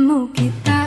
bertemu kita